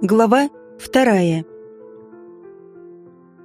Глава вторая.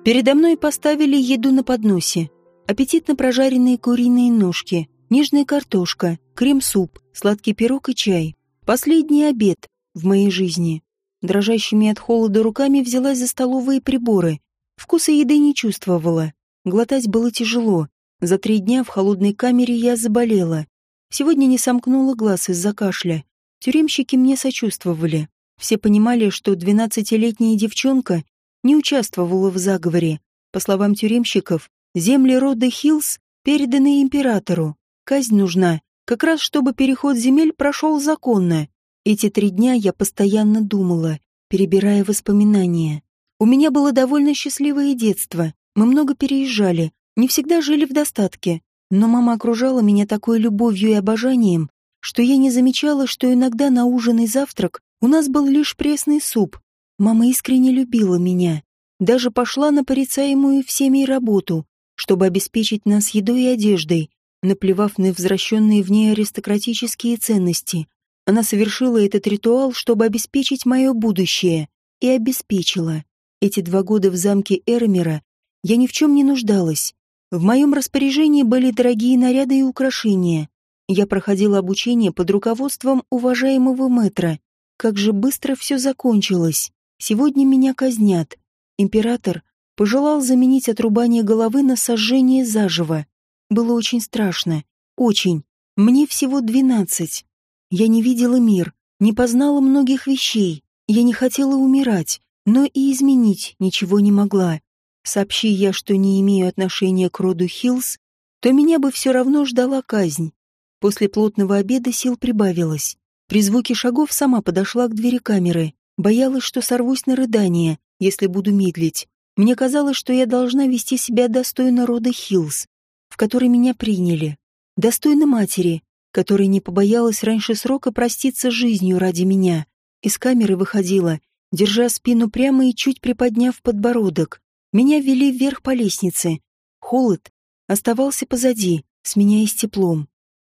Передо мной поставили еду на подносе. Аппетитно прожаренные куриные ножки, нежная картошка, крем-суп, сладкий пирог и чай. Последний обед в моей жизни. Дрожащими от холода руками взялась за столовые приборы. Вкуса еды не чувствовала. Глотать было тяжело. За три дня в холодной камере я заболела. Сегодня не сомкнула глаз из-за кашля. Тюремщики мне сочувствовали. Все понимали, что двенадцатилетняя девчонка не участвовала в заговоре. По словам тюремщиков, земли рода Хиллс переданы императору. Казнь нужна, как раз чтобы переход земель прошел законно. Эти три дня я постоянно думала, перебирая воспоминания. У меня было довольно счастливое детство. Мы много переезжали, не всегда жили в достатке. Но мама окружала меня такой любовью и обожанием, что я не замечала, что иногда на ужин и завтрак у нас был лишь пресный суп. Мама искренне любила меня. Даже пошла на порицаемую всеми работу, чтобы обеспечить нас едой и одеждой, наплевав на возвращенные в ней аристократические ценности. Она совершила этот ритуал, чтобы обеспечить мое будущее. И обеспечила. Эти два года в замке Эрмера я ни в чем не нуждалась. В моем распоряжении были дорогие наряды и украшения. Я проходила обучение под руководством уважаемого мэтра, как же быстро все закончилось. Сегодня меня казнят. Император пожелал заменить отрубание головы на сожжение заживо. Было очень страшно. Очень. Мне всего двенадцать. Я не видела мир, не познала многих вещей. Я не хотела умирать, но и изменить ничего не могла. Сообщи я, что не имею отношения к роду Хиллс, то меня бы все равно ждала казнь. После плотного обеда сил прибавилось. При звуке шагов сама подошла к двери камеры. Боялась, что сорвусь на рыдание, если буду медлить. Мне казалось, что я должна вести себя достойно рода Хиллс, в которой меня приняли. Достойно матери, которая не побоялась раньше срока проститься с жизнью ради меня. Из камеры выходила, держа спину прямо и чуть приподняв подбородок. Меня вели вверх по лестнице. Холод оставался позади, сменяясь теплом.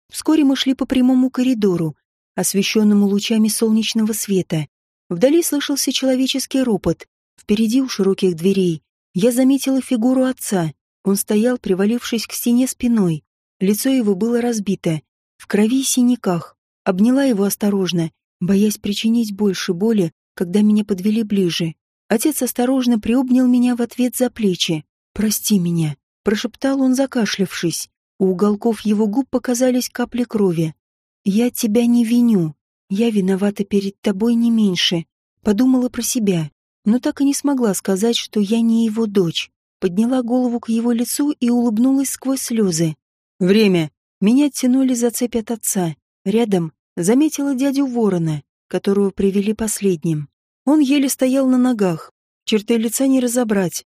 Вскоре мы шли по прямому коридору, освещенному лучами солнечного света. Вдали слышался человеческий ропот. Впереди у широких дверей я заметила фигуру отца. Он стоял, привалившись к стене спиной. Лицо его было разбито, в крови и синяках. Обняла его осторожно, боясь причинить больше боли, когда меня подвели ближе. Отец осторожно приобнял меня в ответ за плечи. «Прости меня», — прошептал он, закашлявшись. У уголков его губ показались капли крови. «Я тебя не виню. Я виновата перед тобой не меньше». Подумала про себя, но так и не смогла сказать, что я не его дочь. Подняла голову к его лицу и улыбнулась сквозь слезы. «Время!» Меня тянули за цепь от отца. Рядом заметила дядю Ворона, которого привели последним. Он еле стоял на ногах, черты лица не разобрать.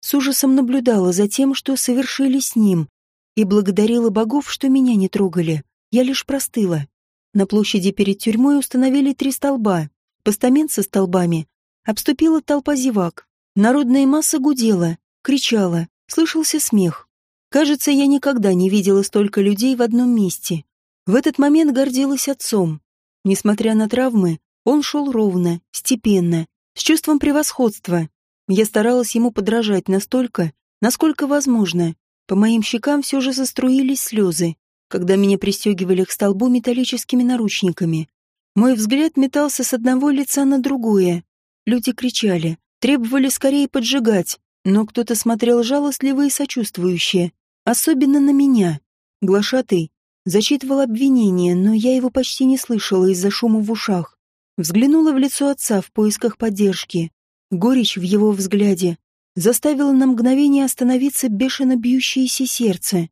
С ужасом наблюдала за тем, что совершили с ним, и благодарила богов, что меня не трогали. Я лишь простыла. На площади перед тюрьмой установили три столба. Постамент со столбами. Обступила толпа зевак. Народная масса гудела, кричала, слышался смех. Кажется, я никогда не видела столько людей в одном месте. В этот момент гордилась отцом. Несмотря на травмы, он шел ровно, степенно, с чувством превосходства. Я старалась ему подражать настолько, насколько возможно. По моим щекам все же заструились слезы когда меня пристегивали к столбу металлическими наручниками. Мой взгляд метался с одного лица на другое. Люди кричали, требовали скорее поджигать, но кто-то смотрел жалостливо и сочувствующе, особенно на меня. Глашатый зачитывал обвинения, но я его почти не слышала из-за шума в ушах. Взглянула в лицо отца в поисках поддержки. Горечь в его взгляде заставила на мгновение остановиться бешено бьющееся сердце.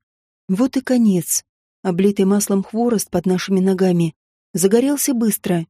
Вот и конец. Облитый маслом хворост под нашими ногами загорелся быстро.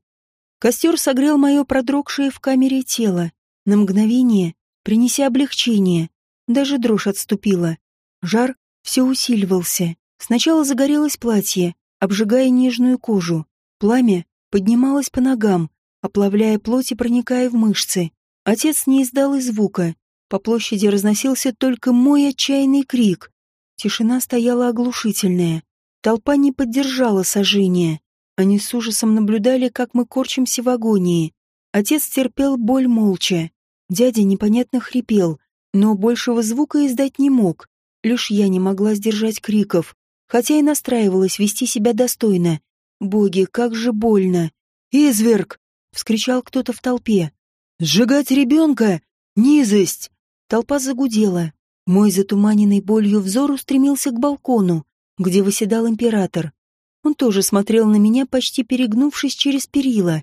Костер согрел мое продрогшее в камере тело. На мгновение, принеся облегчение, даже дрожь отступила. Жар все усиливался. Сначала загорелось платье, обжигая нежную кожу. Пламя поднималось по ногам, оплавляя плоть и проникая в мышцы. Отец не издал и звука. По площади разносился только мой отчаянный крик. Тишина стояла оглушительная. Толпа не поддержала сожжения. Они с ужасом наблюдали, как мы корчимся в агонии. Отец терпел боль молча. Дядя непонятно хрипел, но большего звука издать не мог. Лишь я не могла сдержать криков, хотя и настраивалась вести себя достойно. Боги, как же больно! «Изверг!» — вскричал кто-то в толпе. «Сжигать ребенка! Низость!» Толпа загудела. Мой затуманенный болью взор устремился к балкону, где выседал император. Он тоже смотрел на меня, почти перегнувшись через перила.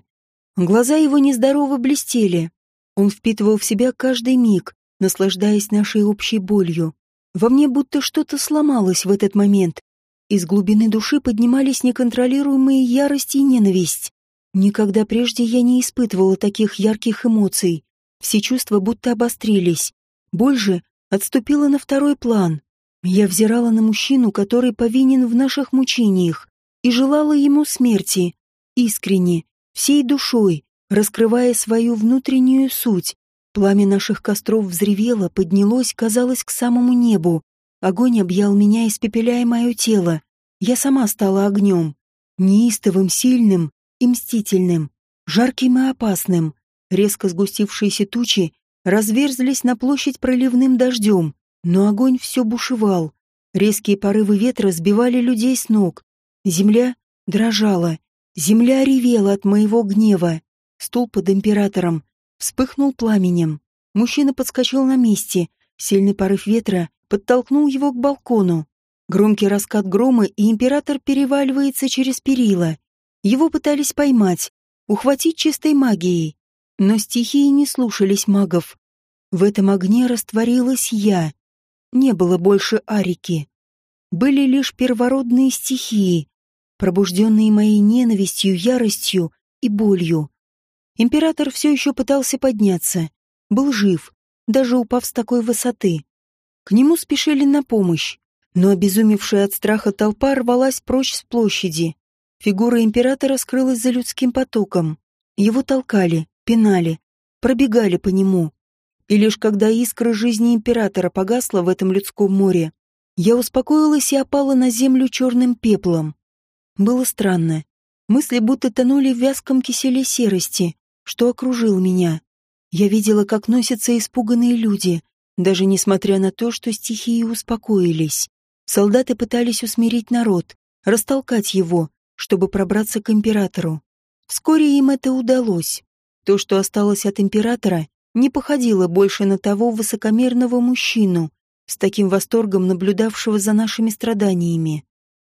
Глаза его нездорово блестели. Он впитывал в себя каждый миг, наслаждаясь нашей общей болью. Во мне будто что-то сломалось в этот момент. Из глубины души поднимались неконтролируемые ярость и ненависть. Никогда прежде я не испытывала таких ярких эмоций. Все чувства будто обострились. Боль же отступила на второй план. Я взирала на мужчину, который повинен в наших мучениях, и желала ему смерти, искренне, всей душой, раскрывая свою внутреннюю суть. Пламя наших костров взревело, поднялось, казалось, к самому небу. Огонь объял меня, испепеляя мое тело. Я сама стала огнем. Неистовым, сильным и мстительным. Жарким и опасным. Резко сгустившиеся тучи разверзлись на площадь проливным дождем, но огонь все бушевал. Резкие порывы ветра сбивали людей с ног. Земля дрожала. Земля ревела от моего гнева. Стул под императором вспыхнул пламенем. Мужчина подскочил на месте. Сильный порыв ветра подтолкнул его к балкону. Громкий раскат грома, и император переваливается через перила. Его пытались поймать, ухватить чистой магией. Но стихии не слушались магов. В этом огне растворилась я. Не было больше Арики. Были лишь первородные стихии, пробужденные моей ненавистью, яростью и болью. Император все еще пытался подняться. Был жив, даже упав с такой высоты. К нему спешили на помощь, но обезумевшая от страха толпа рвалась прочь с площади. Фигура императора скрылась за людским потоком. Его толкали, пинали, пробегали по нему. И лишь когда искра жизни императора погасла в этом людском море, я успокоилась и опала на землю черным пеплом. Было странно. Мысли будто тонули в вязком киселе серости, что окружил меня. Я видела, как носятся испуганные люди, даже несмотря на то, что стихии успокоились. Солдаты пытались усмирить народ, растолкать его, чтобы пробраться к императору. Вскоре им это удалось. То, что осталось от императора, не походило больше на того высокомерного мужчину, с таким восторгом наблюдавшего за нашими страданиями.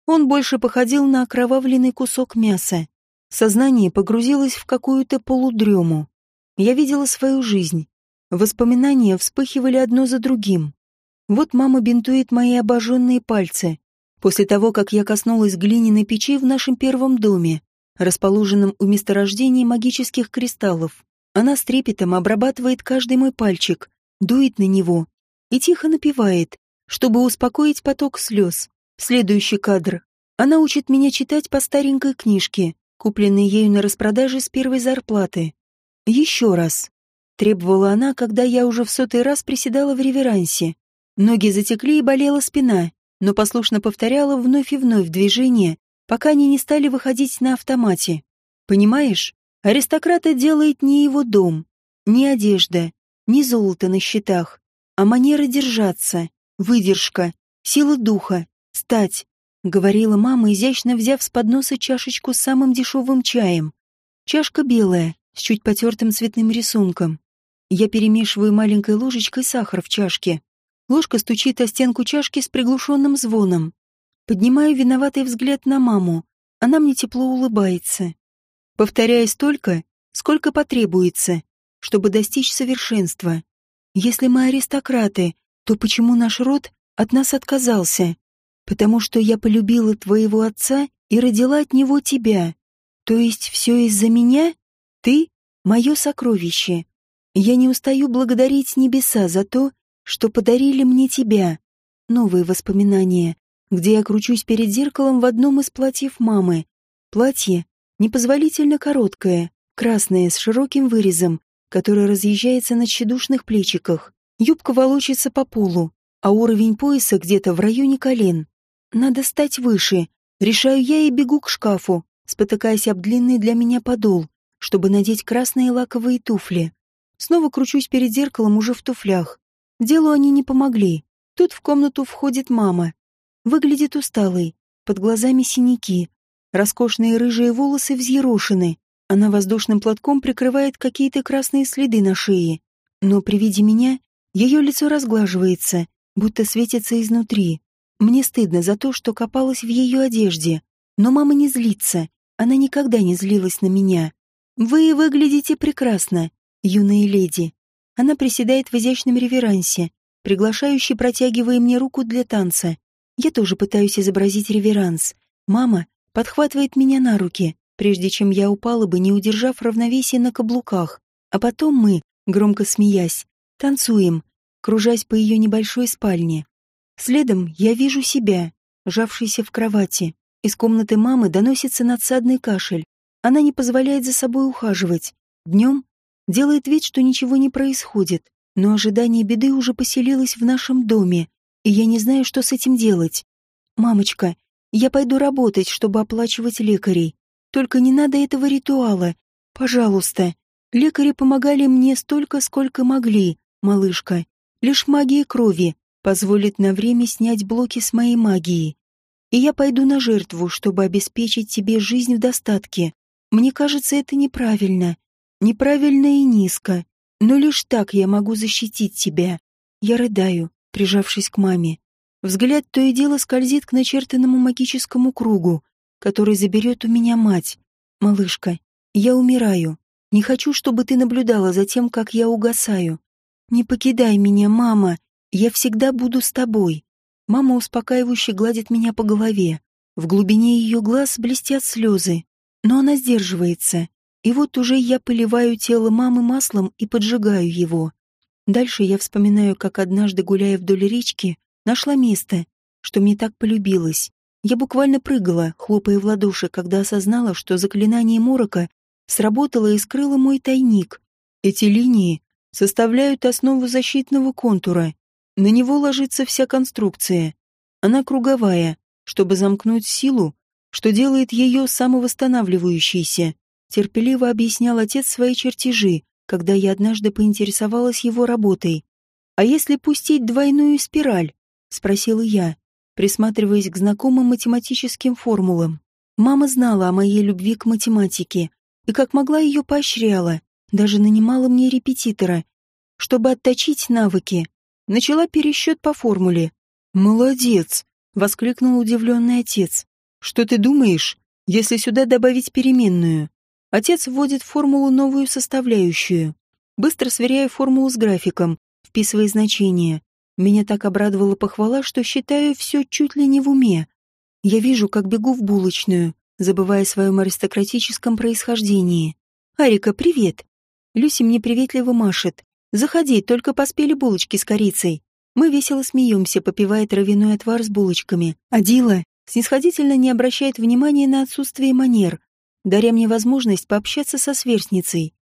Он больше походил на окровавленный кусок мяса, Сознание погрузилось в какую-то полудрему. Я видела свою жизнь. Воспоминания вспыхивали одно за другим. Вот мама бинтует мои обожженные пальцы. После того, как я коснулась глиняной печи в нашем первом доме, расположенном у месторождения магических кристаллов, она с трепетом обрабатывает каждый мой пальчик, дует на него и тихо напевает, чтобы успокоить поток слез. Следующий кадр. Она учит меня читать по старенькой книжке, купленный ею на распродаже с первой зарплаты. Еще раз. Требовала она, когда я уже в сотый раз приседала в реверансе. Ноги затекли и болела спина, но послушно повторяла вновь и вновь движения, пока они не стали выходить на автомате. Понимаешь, аристократа делает не его дом, не одежда, не золото на счетах, а манера держаться, выдержка, сила духа, стать, — говорила мама, изящно взяв с подноса чашечку с самым дешевым чаем. Чашка белая, с чуть потертым цветным рисунком. Я перемешиваю маленькой ложечкой сахар в чашке. Ложка стучит о стенку чашки с приглушенным звоном. Поднимаю виноватый взгляд на маму. Она мне тепло улыбается. Повторяя столько, сколько потребуется, чтобы достичь совершенства. Если мы аристократы, то почему наш род от нас отказался? потому что я полюбила твоего отца и родила от него тебя. То есть все из-за меня? Ты — мое сокровище. Я не устаю благодарить небеса за то, что подарили мне тебя. Новые воспоминания, где я кручусь перед зеркалом в одном из платьев мамы. Платье непозволительно короткое, красное, с широким вырезом, которое разъезжается на тщедушных плечиках. Юбка волочится по полу, а уровень пояса где-то в районе колен. Надо стать выше. Решаю я и бегу к шкафу, спотыкаясь об длинный для меня подол. чтобы надеть красные лаковые туфли. Снова кручусь перед зеркалом уже в туфлях. Делу они не помогли. Тут в комнату входит мама. Выглядит усталой, под глазами синяки. Роскошные рыжие волосы взъерошены. Она воздушным платком прикрывает какие-то красные следы на шее. Но при виде меня ее лицо разглаживается, будто светится изнутри. Мне стыдно за то, что копалась в ее одежде. Но мама не злится. Она никогда не злилась на меня. «Вы выглядите прекрасно, юная леди». Она приседает в изящном реверансе, приглашающе протягивая мне руку для танца. Я тоже пытаюсь изобразить реверанс. Мама подхватывает меня на руки, прежде чем я упала бы, не удержав равновесие на каблуках. А потом мы, громко смеясь, танцуем, кружась по ее небольшой спальне. Следом я вижу себя, жавшейся в кровати. Из комнаты мамы доносится надсадный кашель. Она не позволяет за собой ухаживать. Днем делает вид, что ничего не происходит, но ожидание беды уже поселилось в нашем доме, и я не знаю, что с этим делать. «Мамочка, я пойду работать, чтобы оплачивать лекарей. Только не надо этого ритуала. Пожалуйста. Лекари помогали мне столько, сколько могли, малышка. Лишь магия крови позволит на время снять блоки с моей магии. И я пойду на жертву, чтобы обеспечить тебе жизнь в достатке. Мне кажется, это неправильно. Неправильно и низко. Но лишь так я могу защитить тебя. Я рыдаю, прижавшись к маме. Взгляд то и дело скользит к начертанному магическому кругу, который заберет у меня мать. Малышка, я умираю. Не хочу, чтобы ты наблюдала за тем, как я угасаю. Не покидай меня, мама. Я всегда буду с тобой. Мама успокаивающе гладит меня по голове. В глубине ее глаз блестят слезы. Но она сдерживается. И вот уже я поливаю тело мамы маслом и поджигаю его. Дальше я вспоминаю, как однажды, гуляя вдоль речки, нашла место, что мне так полюбилось. Я буквально прыгала, хлопая в ладоши, когда осознала, что заклинание Морока сработало и скрыло мой тайник. Эти линии составляют основу защитного контура. На него ложится вся конструкция. Она круговая, чтобы замкнуть силу, что делает ее самовосстанавливающейся. Терпеливо объяснял отец свои чертежи, когда я однажды поинтересовалась его работой. «А если пустить двойную спираль?» — спросила я, присматриваясь к знакомым математическим формулам. Мама знала о моей любви к математике и как могла ее поощряла, даже нанимала мне репетитора, чтобы отточить навыки. Начала пересчет по формуле. «Молодец!» — воскликнул удивленный отец. «Что ты думаешь, если сюда добавить переменную?» Отец вводит в формулу новую составляющую. Быстро сверяя формулу с графиком, вписывая значения. Меня так обрадовала похвала, что считаю все чуть ли не в уме. Я вижу, как бегу в булочную, забывая о своем аристократическом происхождении. «Арика, привет!» Люси мне приветливо машет. «Заходи, только поспели булочки с корицей». Мы весело смеемся, попивая травяной отвар с булочками. А Дила снисходительно не обращает внимания на отсутствие манер, даря мне возможность пообщаться со сверстницей.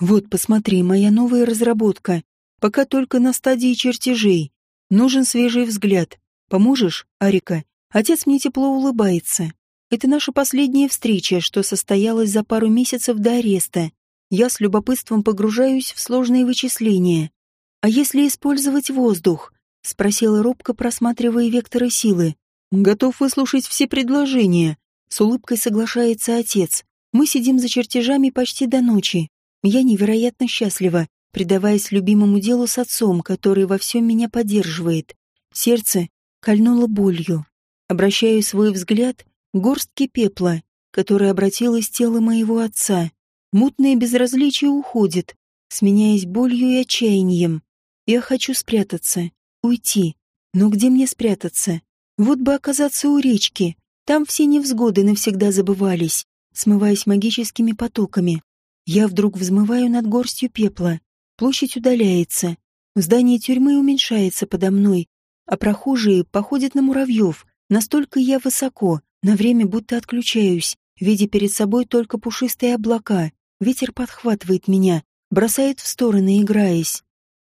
Вот, посмотри, моя новая разработка. Пока только на стадии чертежей. Нужен свежий взгляд. Поможешь, Арика? Отец мне тепло улыбается. Это наша последняя встреча, что состоялась за пару месяцев до ареста. Я с любопытством погружаюсь в сложные вычисления. А если использовать воздух? Спросила робко, просматривая векторы силы. Готов выслушать все предложения. С улыбкой соглашается отец. Мы сидим за чертежами почти до ночи. Я невероятно счастлива, предаваясь любимому делу с отцом, который во всем меня поддерживает. Сердце кольнуло болью. Обращаю свой взгляд к горстке пепла, которая обратилась тело моего отца. Мутное безразличие уходит, сменяясь болью и отчаянием. Я хочу спрятаться, уйти. Но где мне спрятаться? Вот бы оказаться у речки, там все невзгоды навсегда забывались, смываясь магическими потоками. Я вдруг взмываю над горстью пепла. Площадь удаляется. Здание тюрьмы уменьшается подо мной, а прохожие походят на муравьев. Настолько я высоко, на время будто отключаюсь, видя перед собой только пушистые облака. Ветер подхватывает меня, бросает в стороны, играясь.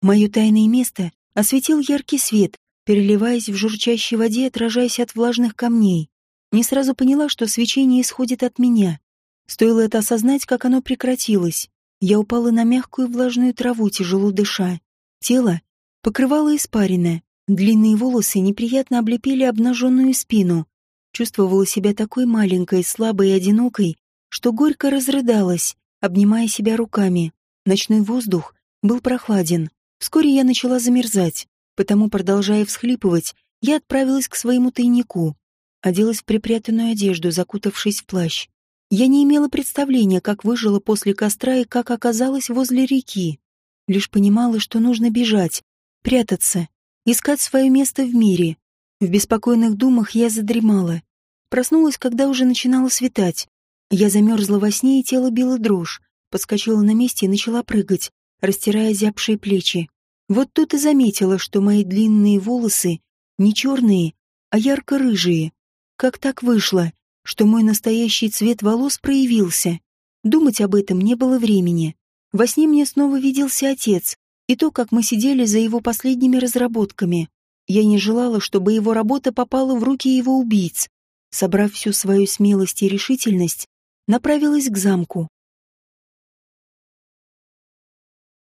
Мое тайное место осветил яркий свет, переливаясь в журчащей воде, отражаясь от влажных камней. Не сразу поняла, что свечение исходит от меня. Стоило это осознать, как оно прекратилось. Я упала на мягкую влажную траву, тяжело дыша. Тело покрывало испарина. Длинные волосы неприятно облепили обнаженную спину. Чувствовала себя такой маленькой, слабой и одинокой, что горько разрыдалась, обнимая себя руками. Ночной воздух был прохладен. Вскоре я начала замерзать, потому, продолжая всхлипывать, я отправилась к своему тайнику. Оделась в припрятанную одежду, закутавшись в плащ. Я не имела представления, как выжила после костра и как оказалась возле реки. Лишь понимала, что нужно бежать, прятаться, искать свое место в мире. В беспокойных думах я задремала. Проснулась, когда уже начинало светать. Я замерзла во сне, и тело било дрожь. Подскочила на месте и начала прыгать, растирая зябшие плечи. Вот тут и заметила, что мои длинные волосы не черные, а ярко-рыжие. Как так вышло? Что мой настоящий цвет волос проявился. Думать об этом не было времени. Во сне мне снова виделся отец, и то, как мы сидели за его последними разработками. Я не желала, чтобы его работа попала в руки его убийц. Собрав всю свою смелость и решительность, направилась к замку.